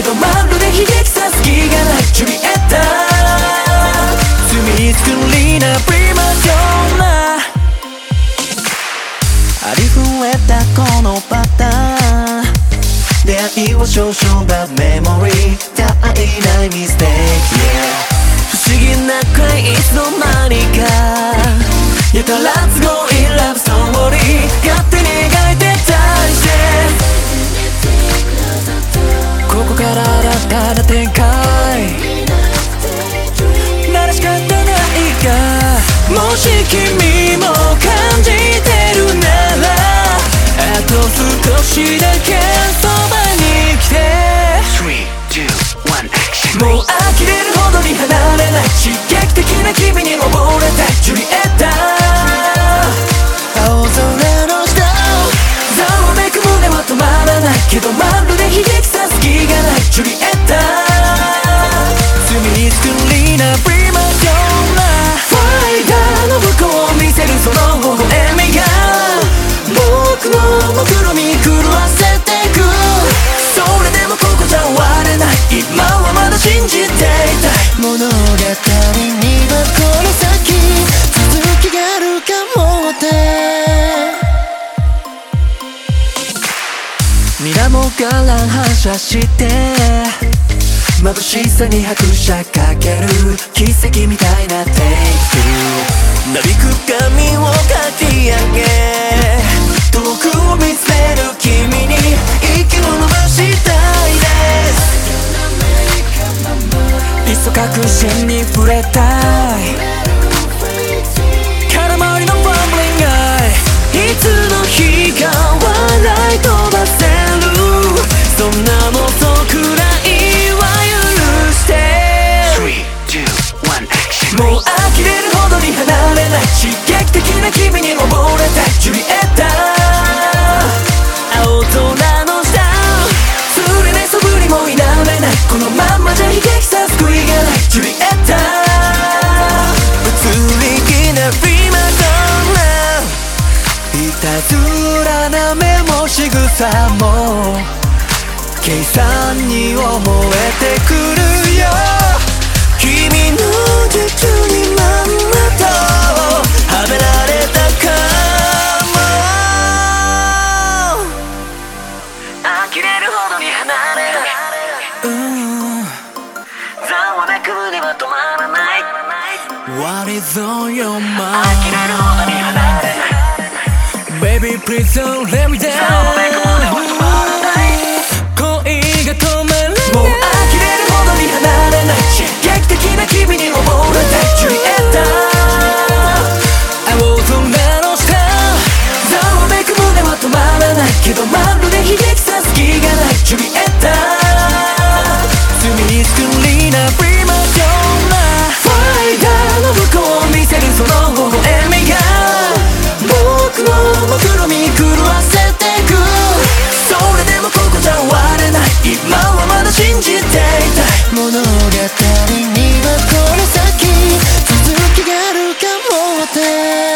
けどまるで悲劇さす気がないジュリエッタ罪作りなプリマジョーナありふれたこのパターン。出会いは少々だメモリー絶えないミステーキ、yeah、不思議なくらいいつの間にか。やたら都合いいラブストーリー。勝手に描 gotta think 水面から反射して。眩しさに拍車かける奇跡みたいなテイクなびく髪をかき上げ遠くを見つけこのままじゃ悲劇さ救いがないジュリエッタ移り気なプリマドンナいたずらな目も仕草も計算に思えてもなく胸は止まらない What is on your mind? 諦めるほどに離れ Baby please don't let me down there.